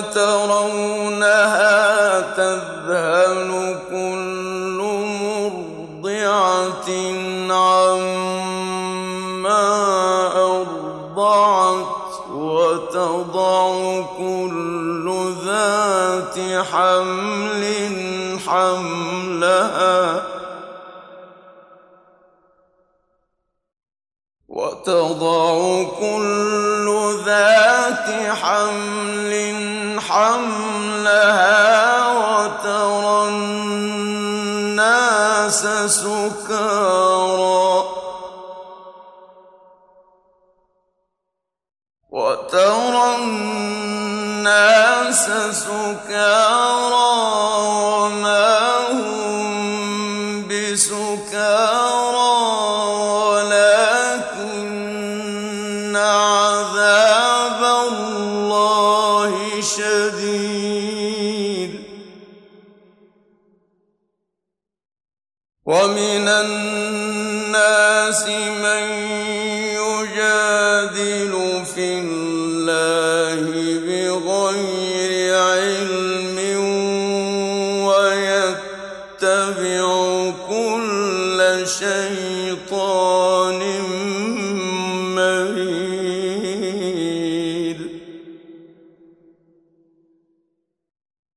ترونها تذهل كل مرضعة عما أرضعت وتضع كل ذات حمل حملها وتضع كل ذات حمل حملها وترى الناس سكارى وترى الناس سكارى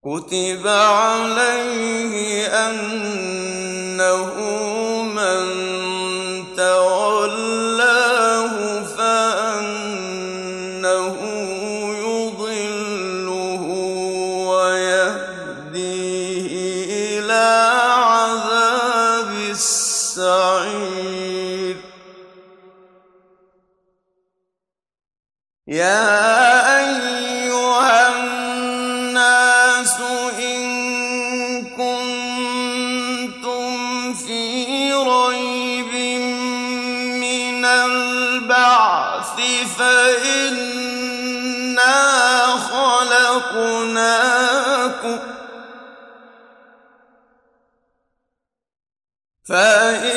كتب عليه أنه فإنا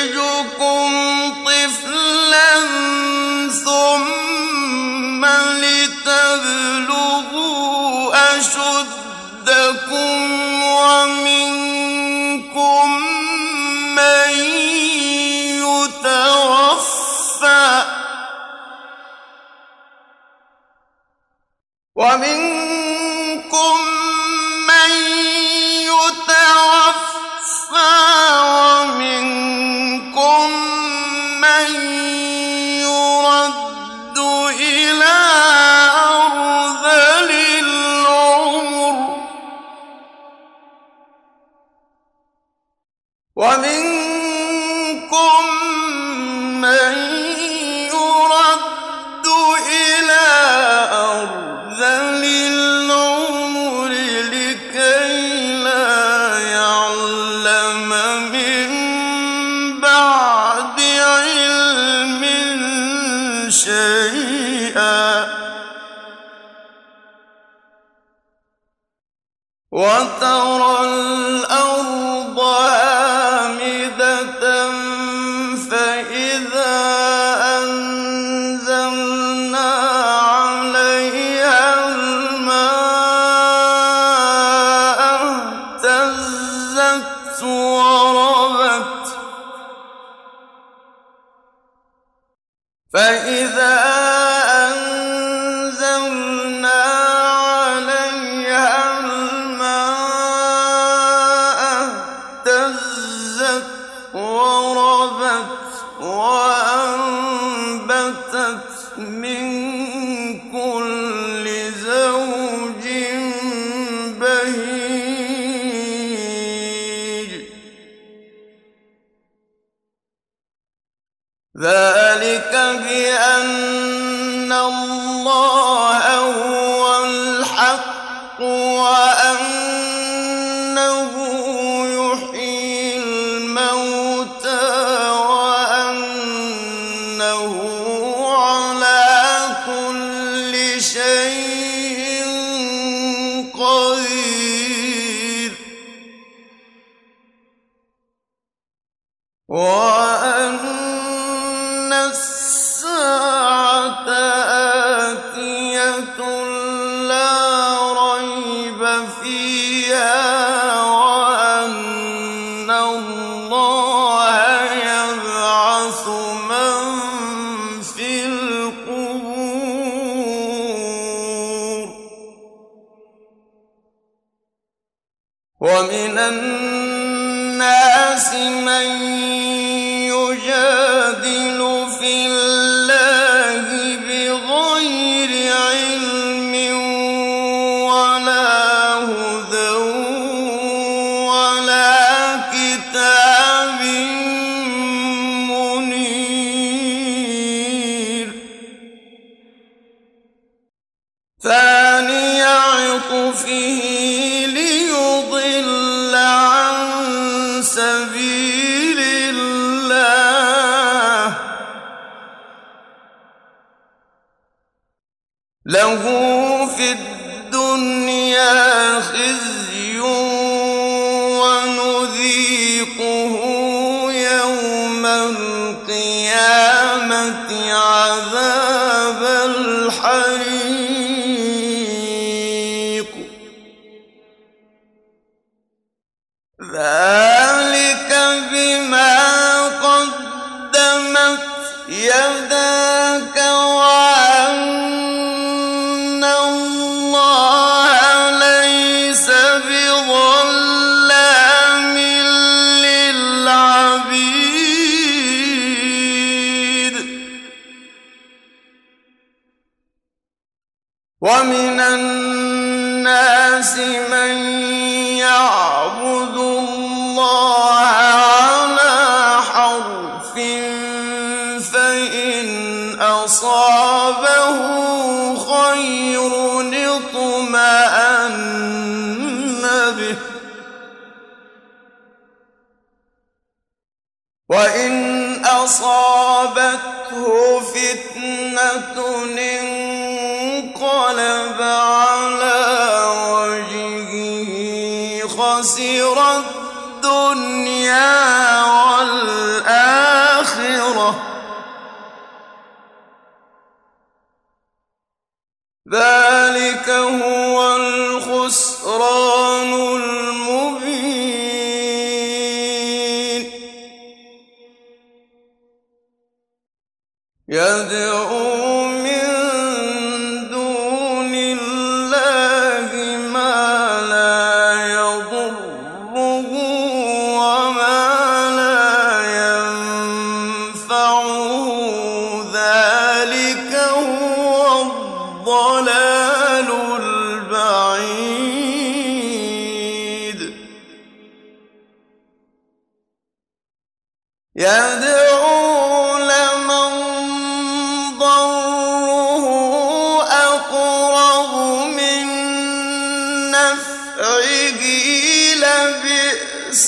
ومنكم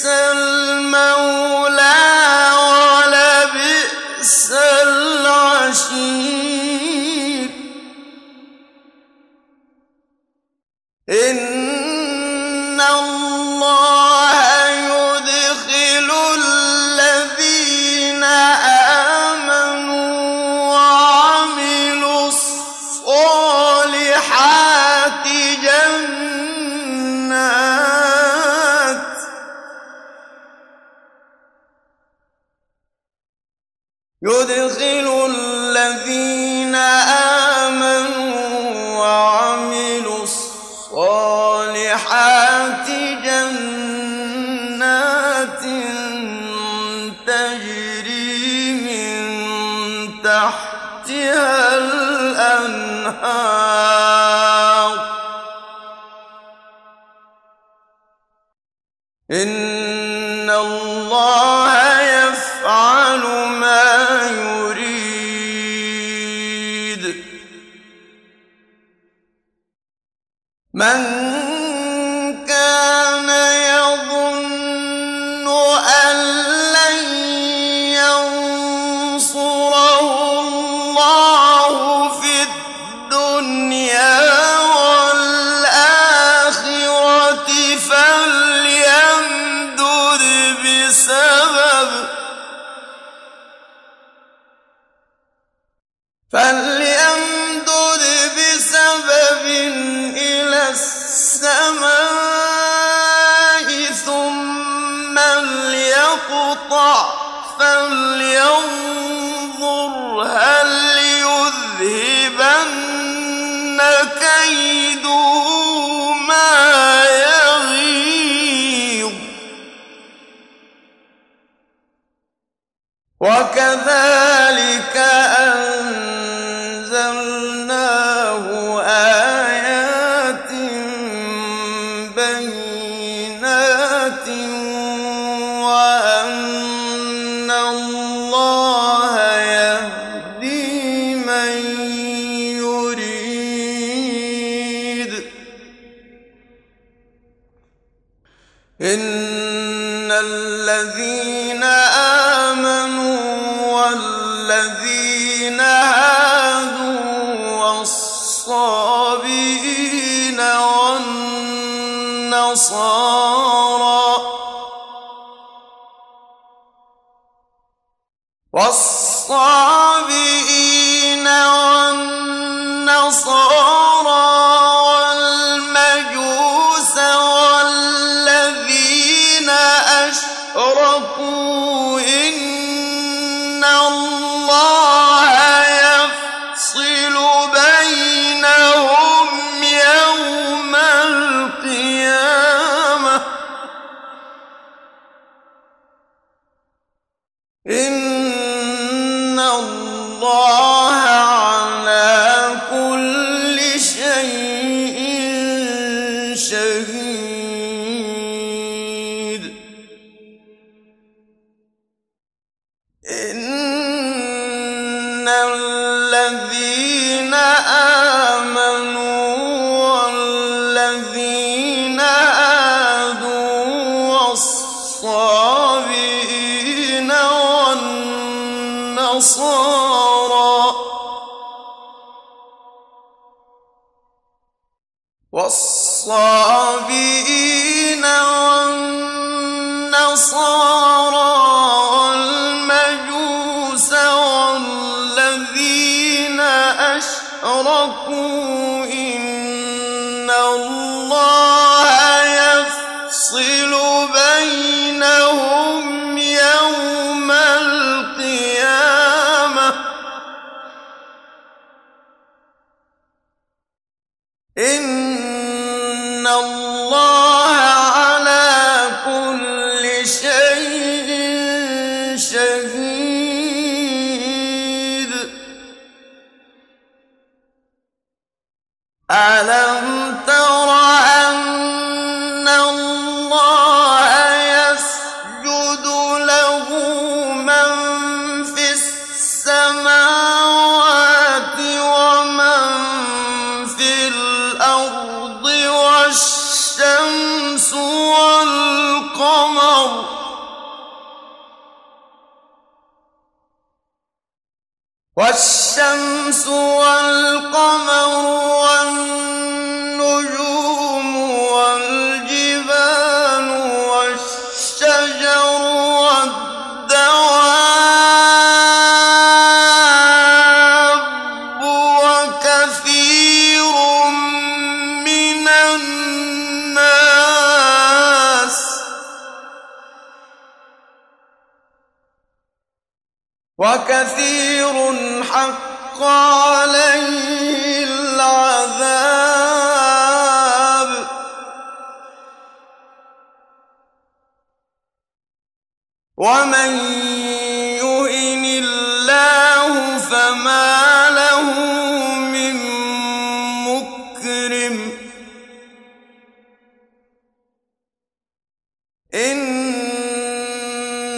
المولى ولبئس العشير. الأنهار وكذلك والنصارى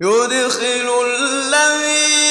يدخل الذين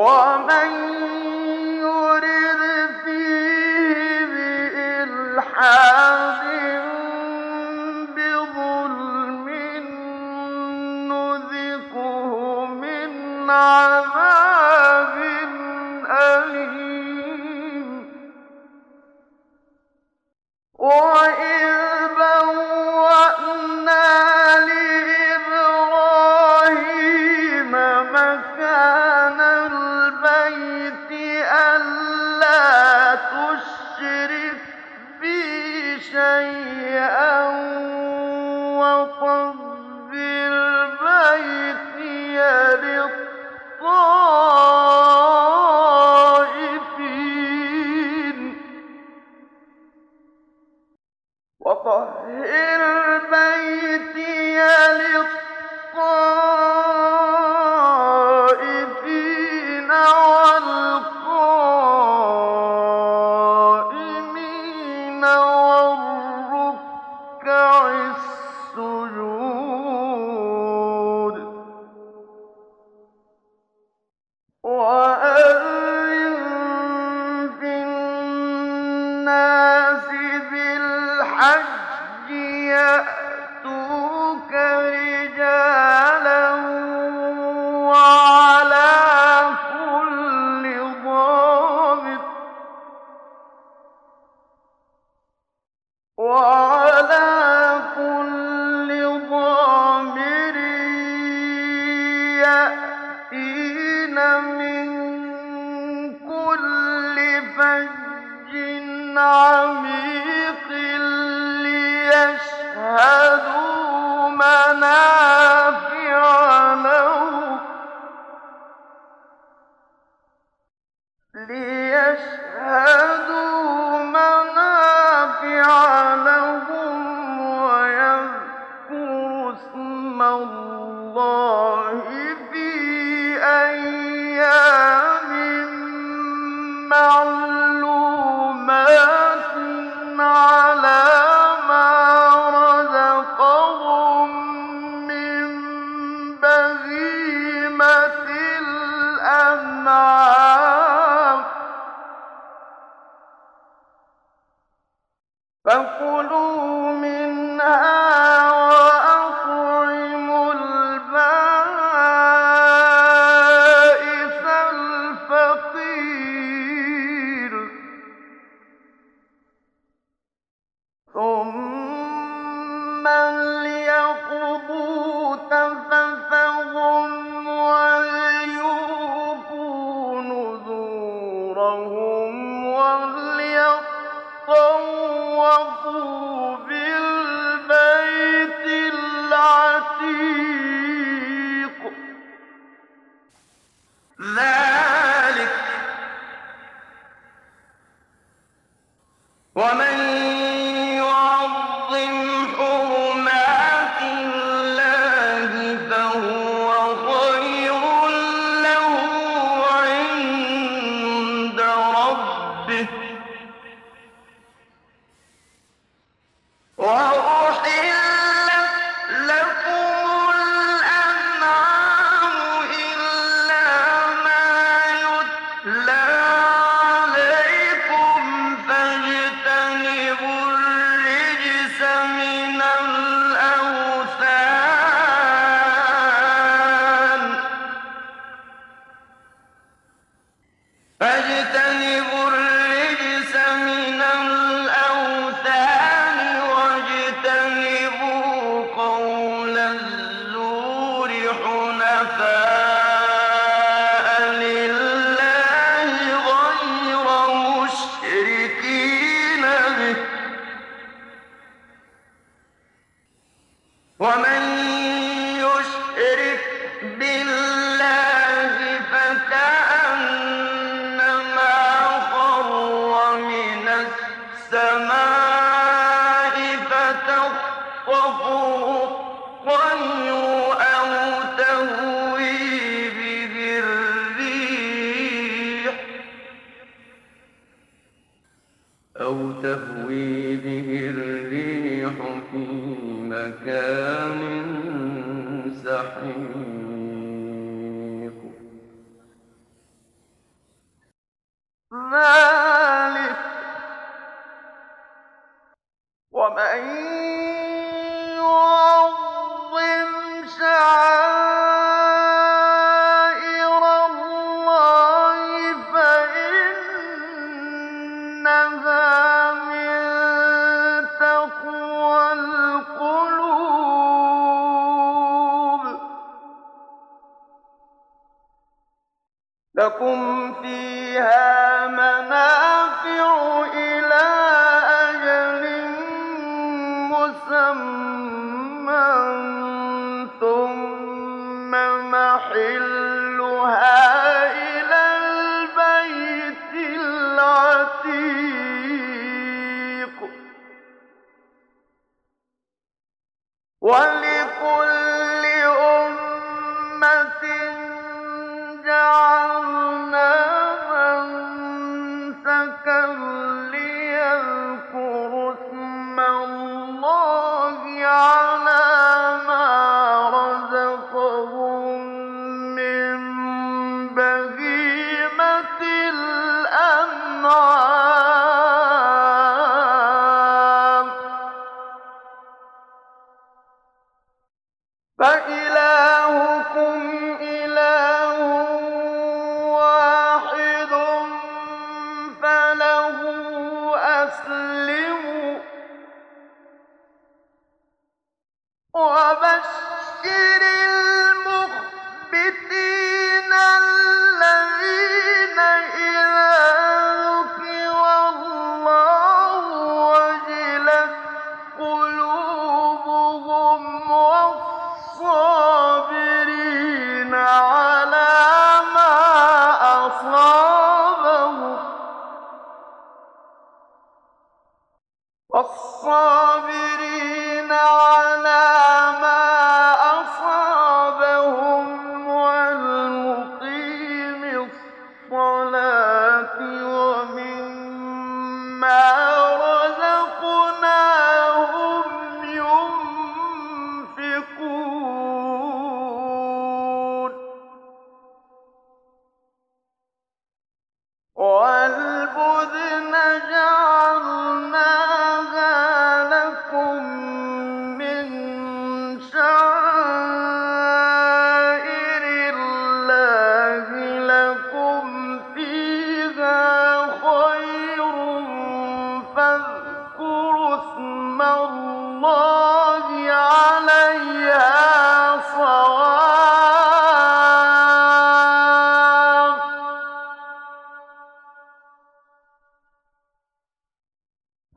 ومن يرد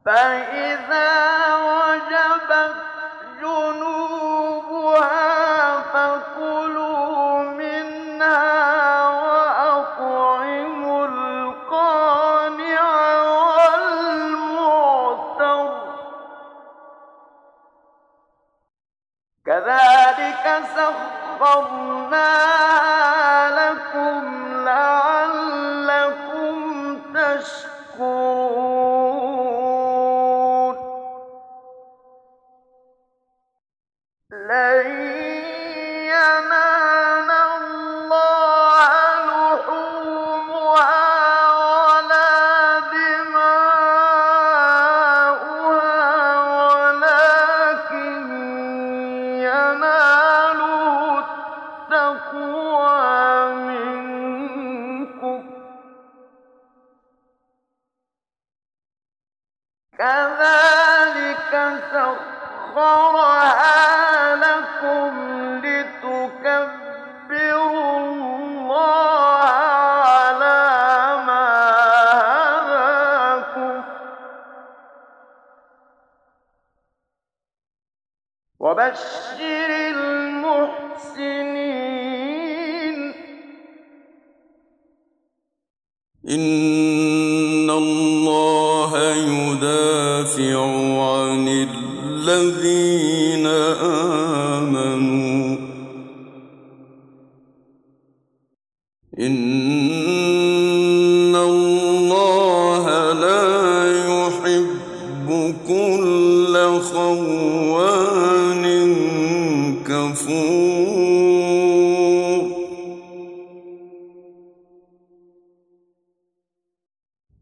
فإذا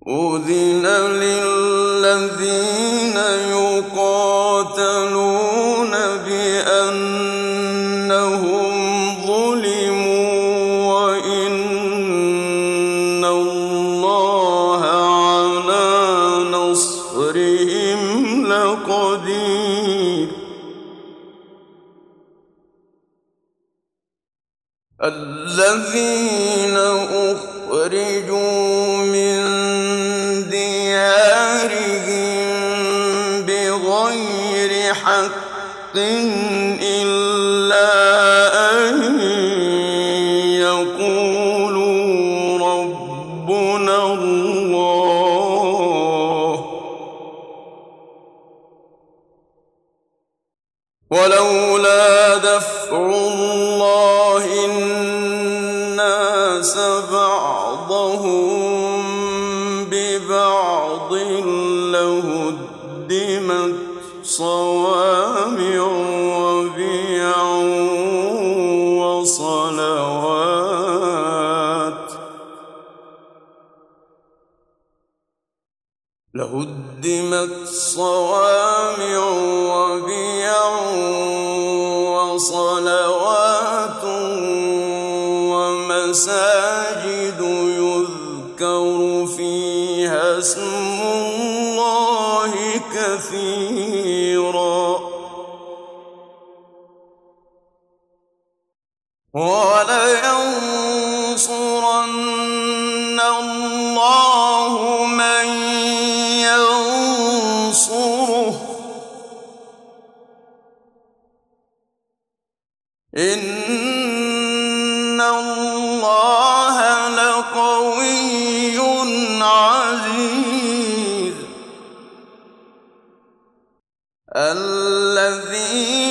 أذن للذين يقاتلون الذين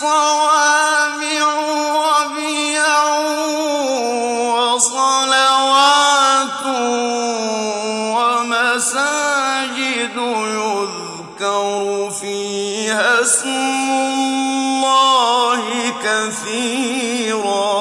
صَوَامِعُ وَبِيَعٌ وَصَلَوَاتٌ وَمَسَاجِدُ يُذْكَرُ فِيهَا اسْمُ اللَّهِ كَثِيرًا.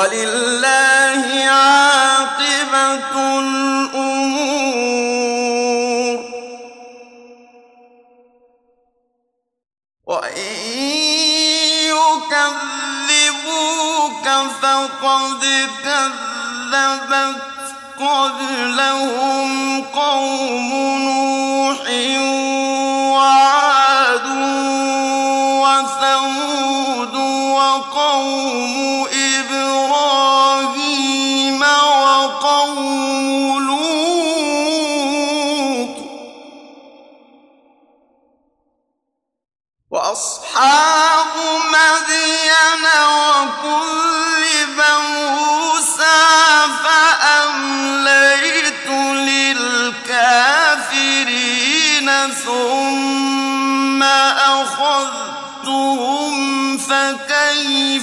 ولله عاقبة الأمور. وإن يكذبوك فقد كذبت قبلهم قوم نوح وعاد وثمود وقوم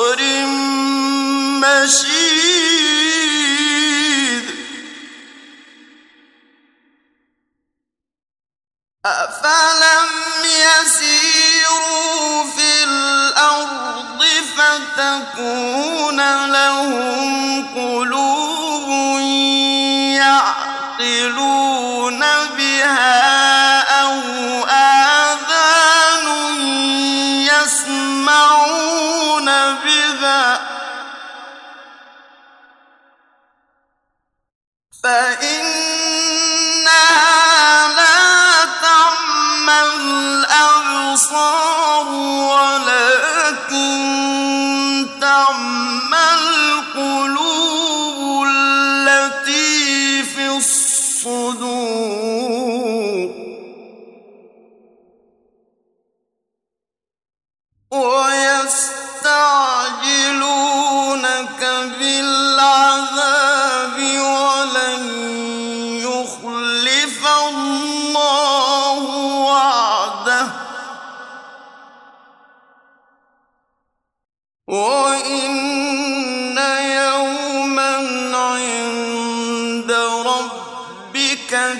صخر مشيد. أفلم يسيروا في الأرض فتكون لهم قلوب يعقلون بها. فإن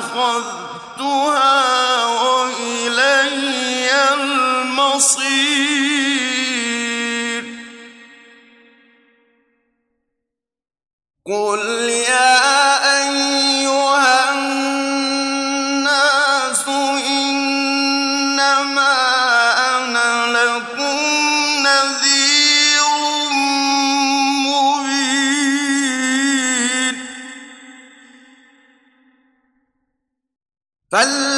أخذتها فلا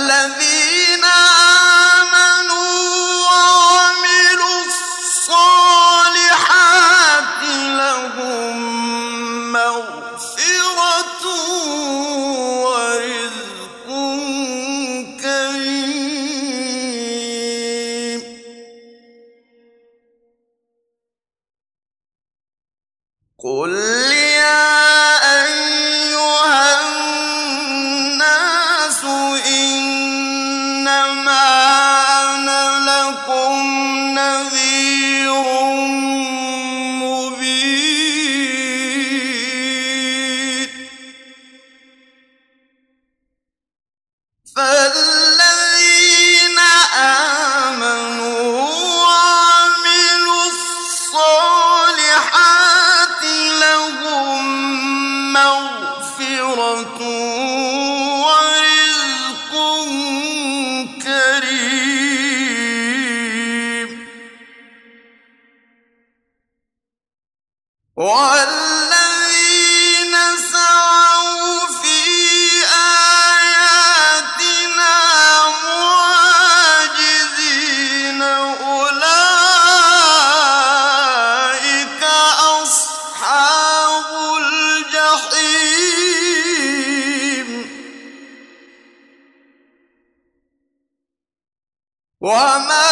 وما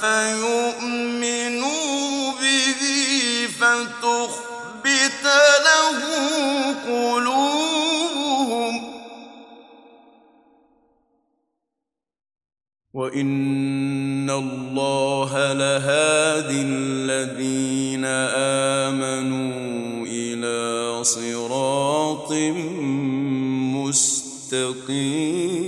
فيؤمنوا به فتخبت له قلوبهم. وإن الله لهادي الذين آمنوا إلى صراط مستقيم.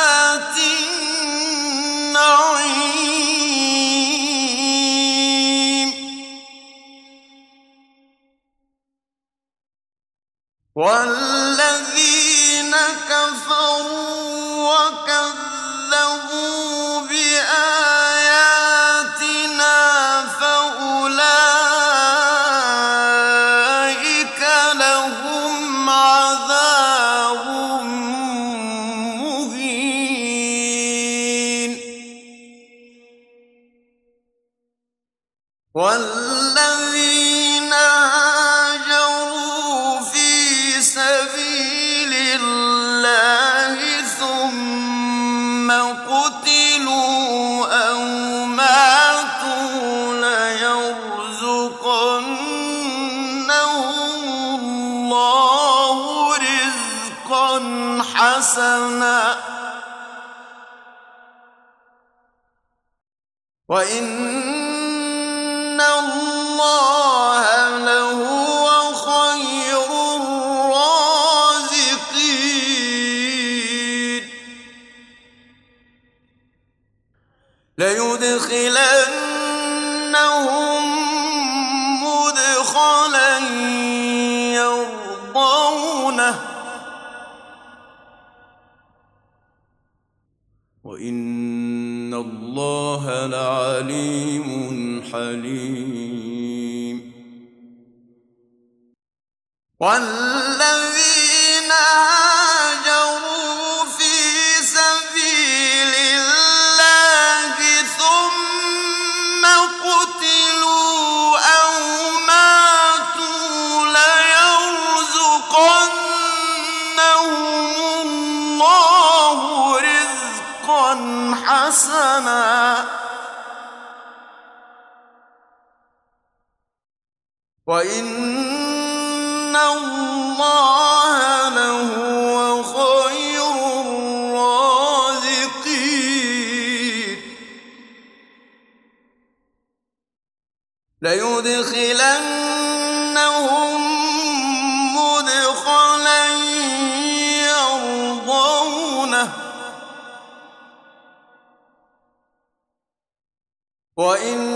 والذين وإن لعليم حليم وإن الله لهو خير الرازقين ليدخلنهم مدخلا يرضونه وإن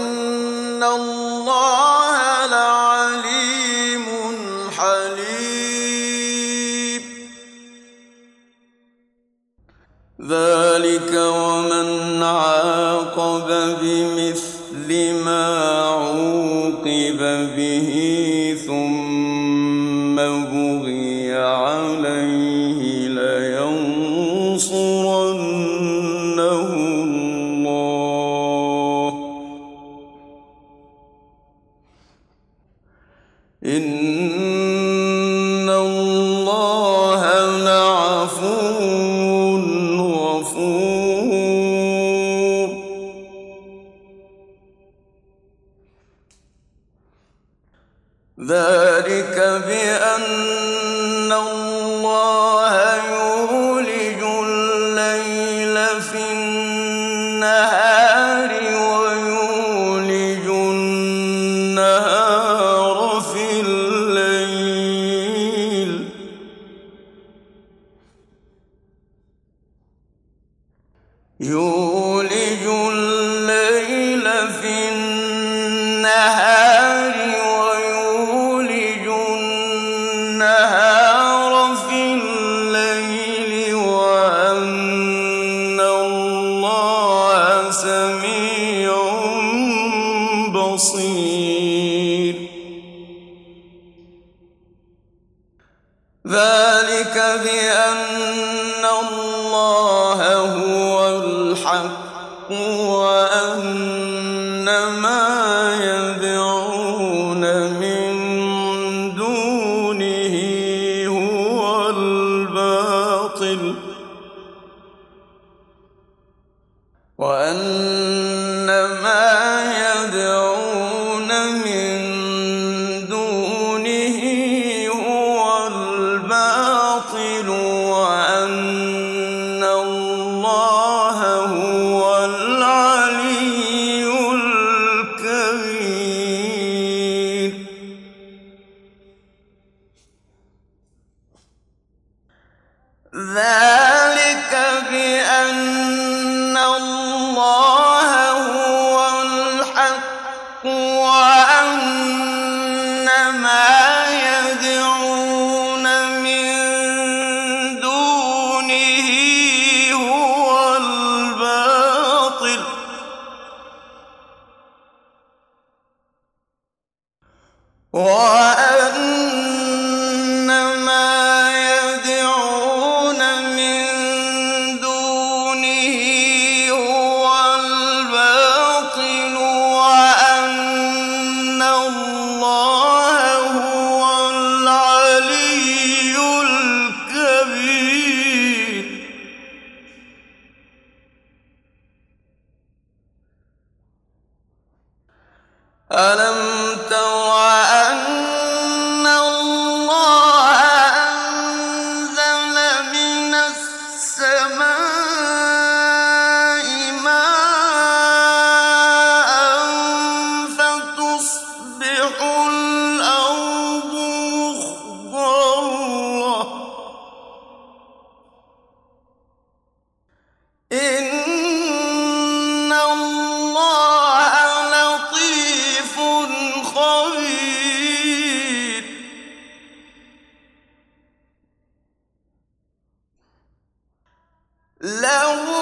له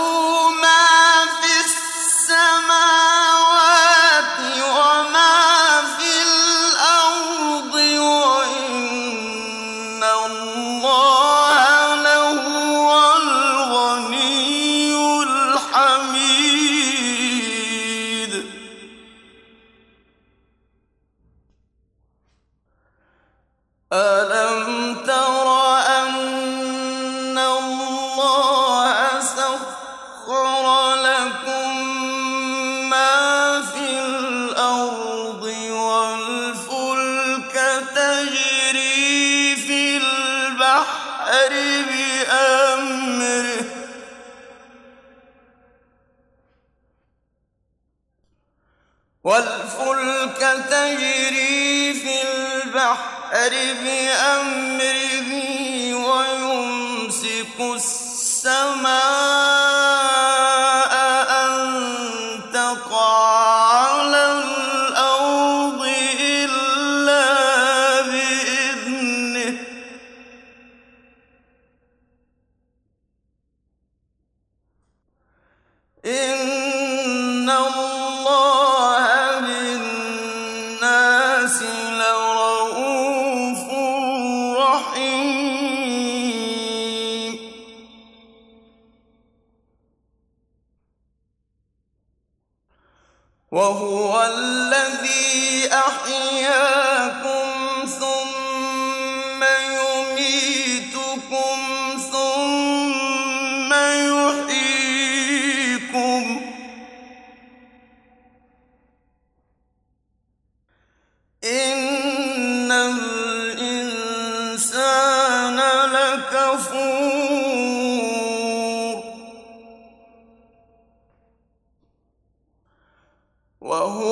وهو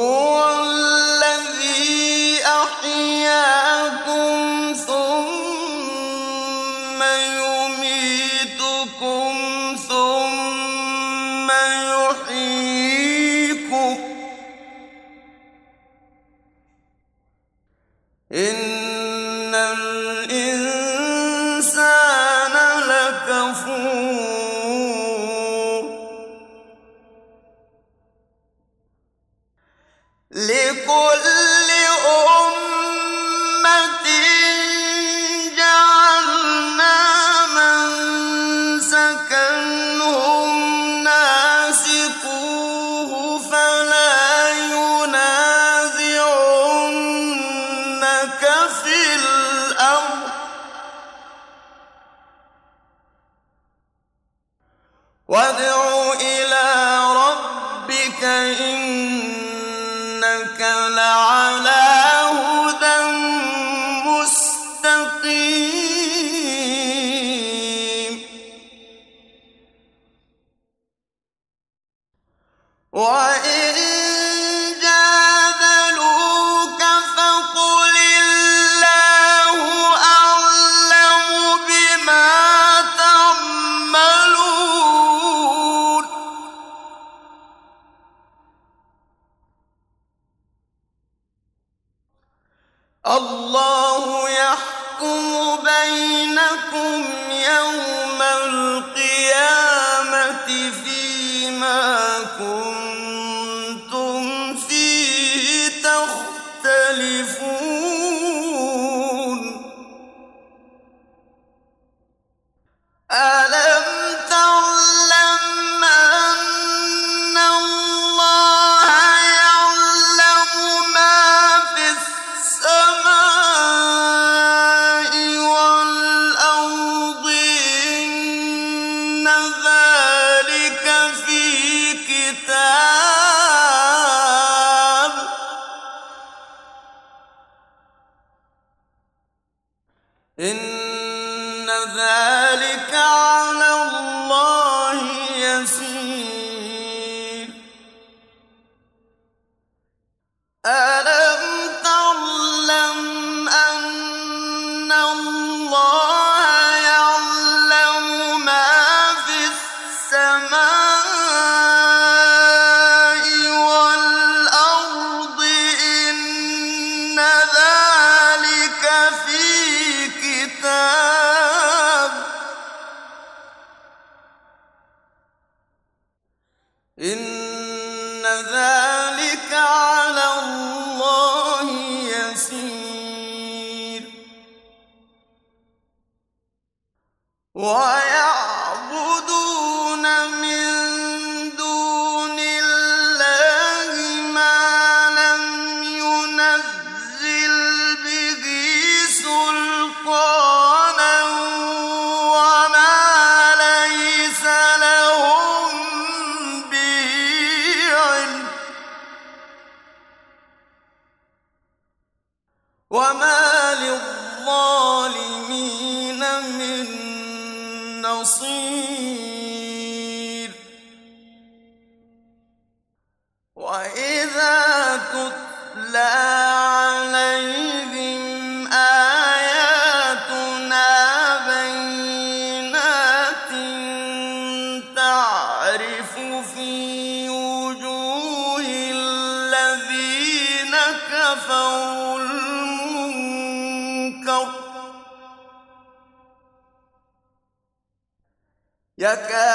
في وجوه الذين كفروا المنكر يكادون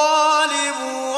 الطالب